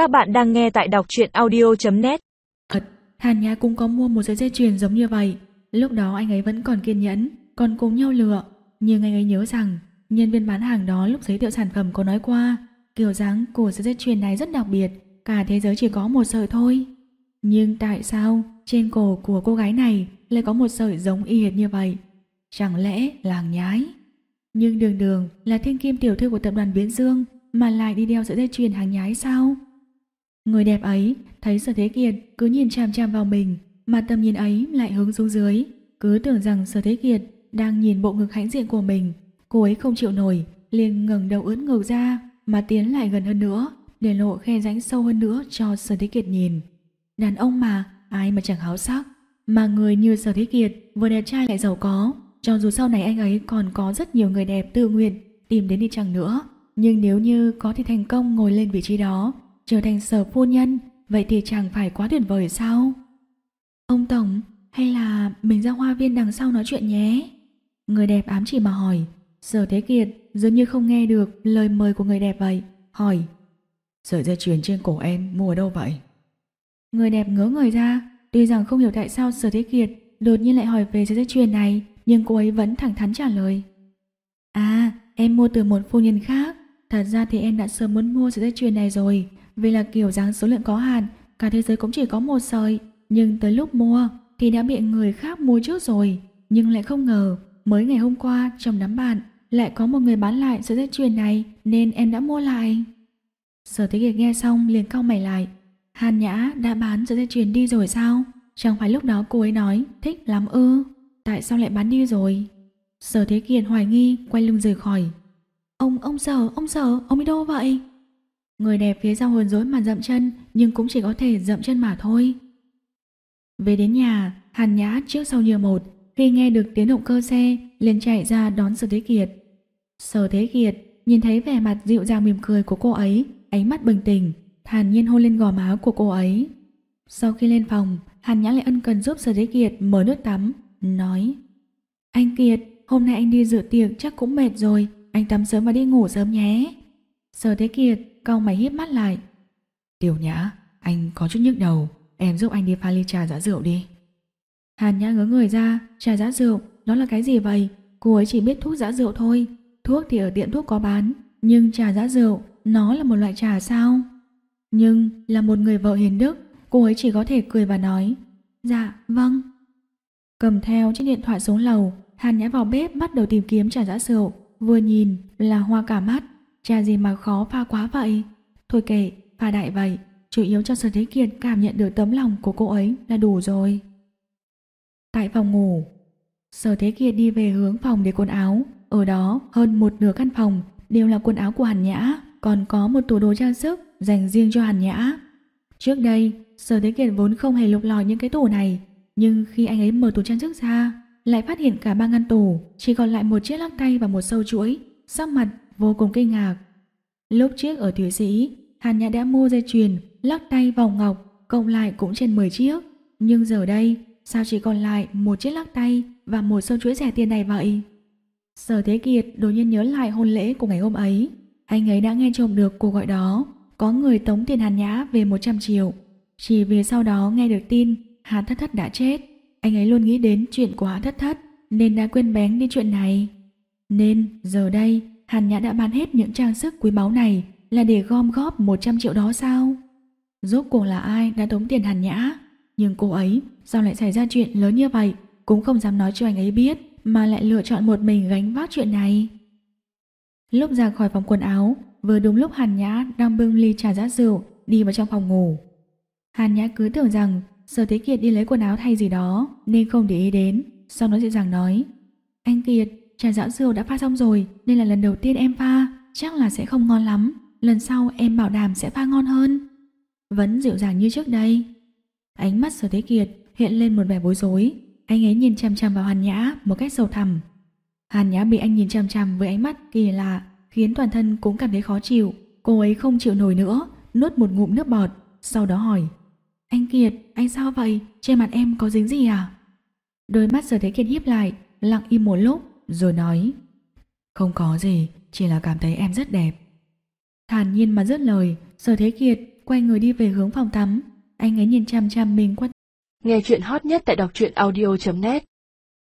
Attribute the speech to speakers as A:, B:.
A: Các bạn đang nghe tại đọc truyện audio.net
B: Thật, Hàn Nhã cũng có mua một sợi dây chuyền giống như vậy. Lúc đó anh ấy vẫn còn kiên nhẫn, còn cùng nhau lựa. Nhưng anh ấy nhớ rằng, nhân viên bán hàng đó lúc giới thiệu sản phẩm có nói qua, kiểu dáng của sợi dây chuyền này rất đặc biệt, cả thế giới chỉ có một sợi thôi. Nhưng tại sao trên cổ của cô gái này lại có một sợi giống y hệt như vậy? Chẳng lẽ là nhái? Nhưng đường đường là thiên kim tiểu thư của tập đoàn Viễn Dương mà lại đi đeo sợi dây chuyền hàng nhái sao? Người đẹp ấy thấy Sở Thế Kiệt cứ nhìn chằm chằm vào mình mà tầm nhìn ấy lại hướng xuống dưới. Cứ tưởng rằng Sở Thế Kiệt đang nhìn bộ ngực hãnh diện của mình. Cô ấy không chịu nổi, liền ngẩng đầu ưỡn ngực ra mà tiến lại gần hơn nữa để lộ khe rãnh sâu hơn nữa cho Sở Thế Kiệt nhìn. Đàn ông mà, ai mà chẳng háo sắc. Mà người như Sở Thế Kiệt vừa đẹp trai lại giàu có. Cho dù sau này anh ấy còn có rất nhiều người đẹp tự nguyện tìm đến đi chăng nữa. Nhưng nếu như có thể thành công ngồi lên vị trí đó trở thành sở phu nhân, vậy thì chẳng phải quá tuyệt vời sao? Ông Tổng, hay là mình ra hoa viên đằng sau nói chuyện nhé? Người đẹp ám chỉ mà hỏi. Sở Thế Kiệt dường như không nghe được lời mời của người đẹp vậy. Hỏi.
C: Sợi dây chuyền trên cổ em mua ở đâu vậy?
B: Người đẹp ngớ người ra. Tuy rằng không hiểu tại sao Sở Thế Kiệt đột nhiên lại hỏi về sợi dây chuyền này, nhưng cô ấy vẫn thẳng thắn trả lời. À, em mua từ một phu nhân khác. Thật ra thì em đã sớm muốn mua sợi dây chuyền này rồi, vì là kiểu dáng số lượng có hạn, cả thế giới cũng chỉ có một sợi, nhưng tới lúc mua thì đã bị người khác mua trước rồi, nhưng lại không ngờ mới ngày hôm qua trong đám bạn lại có một người bán lại sợi dây chuyền này nên em đã mua lại. Sở Thế Kiệt nghe xong liền cau mày lại, Hàn Nhã đã bán sợi dây chuyền đi rồi sao? Chẳng phải lúc đó cô ấy nói thích lắm ư? Tại sao lại bán đi rồi? Sở Thế Kiệt hoài nghi quay lưng rời khỏi. Ông, ông Sở, ông Sở, ông đi đâu vậy? Người đẹp phía sau hồn rối mà dậm chân nhưng cũng chỉ có thể dậm chân mà thôi. Về đến nhà, Hàn Nhã trước sau như một, khi nghe được tiếng động cơ xe, liền chạy ra đón Sở Thế Kiệt. Sở Thế Kiệt nhìn thấy vẻ mặt dịu dàng mỉm cười của cô ấy, ánh mắt bình tĩnh, Hàn nhiên hôn lên gò má của cô ấy. Sau khi lên phòng, Hàn Nhã lại ân cần giúp Sở Thế Kiệt mở nước tắm, nói Anh Kiệt, hôm nay anh đi dự tiệc chắc cũng mệt rồi, anh tắm sớm và đi ngủ sớm nhé. Sở Thế Kiệt cau mày híp mắt lại.
C: Tiểu Nhã, anh có chút nhức đầu, em giúp anh đi pha ly trà giã rượu đi.
B: Hàn Nhã ngớ người ra, trà giã rượu, đó là cái gì vậy? Cô ấy chỉ biết thuốc giã rượu thôi. Thuốc thì ở tiệm thuốc có bán, nhưng trà giã rượu, nó là một loại trà sao? Nhưng là một người vợ hiền đức, cô ấy chỉ có thể cười và nói, dạ, vâng. Cầm theo chiếc điện thoại xuống lầu, Hàn Nhã vào bếp bắt đầu tìm kiếm trà giã rượu, vừa nhìn là hoa cả mắt, Trà gì mà khó pha quá vậy? Thôi kệ, pha đại vậy, chủ yếu cho Sở Thế Kiệt cảm nhận được tấm lòng của cô ấy là đủ rồi. Tại phòng ngủ, Sở Thế Kiệt đi về hướng phòng để quần áo, ở đó hơn một nửa căn phòng đều là quần áo của Hàn Nhã, còn có một tủ đồ trang sức dành riêng cho Hàn Nhã. Trước đây, Sở Thế Kiệt vốn không hề lục lọi những cái tủ này, nhưng khi anh ấy mở tủ trang sức ra, lại phát hiện cả ba ngăn tủ chỉ còn lại một chiếc lắc tay và một sâu chuỗi, sắc mặt vô cùng kinh ngạc. Lúc trước ở Thụy Sĩ, Hàn Nhã đã mua dây chuyền, lắc tay vòng ngọc, cộng lại cũng trên 10 chiếc. Nhưng giờ đây, sao chỉ còn lại một chiếc lắc tay và một sâu chuỗi rẻ tiền này vậy? Sở Thế Kiệt đột nhiên nhớ lại hôn lễ của ngày hôm ấy. Anh ấy đã nghe trộm được cuộc gọi đó, có người tống tiền Hàn Nhã về 100 triệu. Chỉ vì sau đó nghe được tin Hàn Thất Thất đã chết, anh ấy luôn nghĩ đến chuyện của Hàn Thất Thất nên đã quên bén đi chuyện này. Nên giờ đây Hàn Nhã đã bán hết những trang sức quý báu này là để gom góp 100 triệu đó sao? Rốt cuộc là ai đã tống tiền Hàn Nhã? Nhưng cô ấy sao lại xảy ra chuyện lớn như vậy cũng không dám nói cho anh ấy biết mà lại lựa chọn một mình gánh vác chuyện này. Lúc ra khỏi phòng quần áo, vừa đúng lúc Hàn Nhã đang bưng ly trà giá rượu đi vào trong phòng ngủ. Hàn Nhã cứ tưởng rằng Sở Thế Kiệt đi lấy quần áo thay gì đó nên không để ý đến, sau đó dịu dàng nói Anh Kiệt, Trà dạo rượu đã pha xong rồi nên là lần đầu tiên em pha, chắc là sẽ không ngon lắm. Lần sau em bảo đảm sẽ pha ngon hơn. Vẫn dịu dàng như trước đây. Ánh mắt sở thế kiệt hiện lên một vẻ bối rối. Anh ấy nhìn chằm chằm vào Hàn Nhã một cách sâu thẳm. Hàn Nhã bị anh nhìn chằm chằm với ánh mắt kỳ lạ, khiến toàn thân cũng cảm thấy khó chịu. Cô ấy không chịu nổi nữa, nuốt một ngụm nước bọt, sau đó hỏi. Anh Kiệt, anh sao vậy? Trên mặt em có dính gì à? Đôi mắt sở thế kiệt hiếp lại, lặng im một lúc, rồi nói Không có gì, chỉ là cảm thấy em rất đẹp. Thản nhiên mà dứt lời, Sở Thế Kiệt quay người đi về hướng phòng tắm. Anh ấy nhìn chăm chăm mình qua
D: Nghe chuyện hot nhất tại đọc truyện audio.net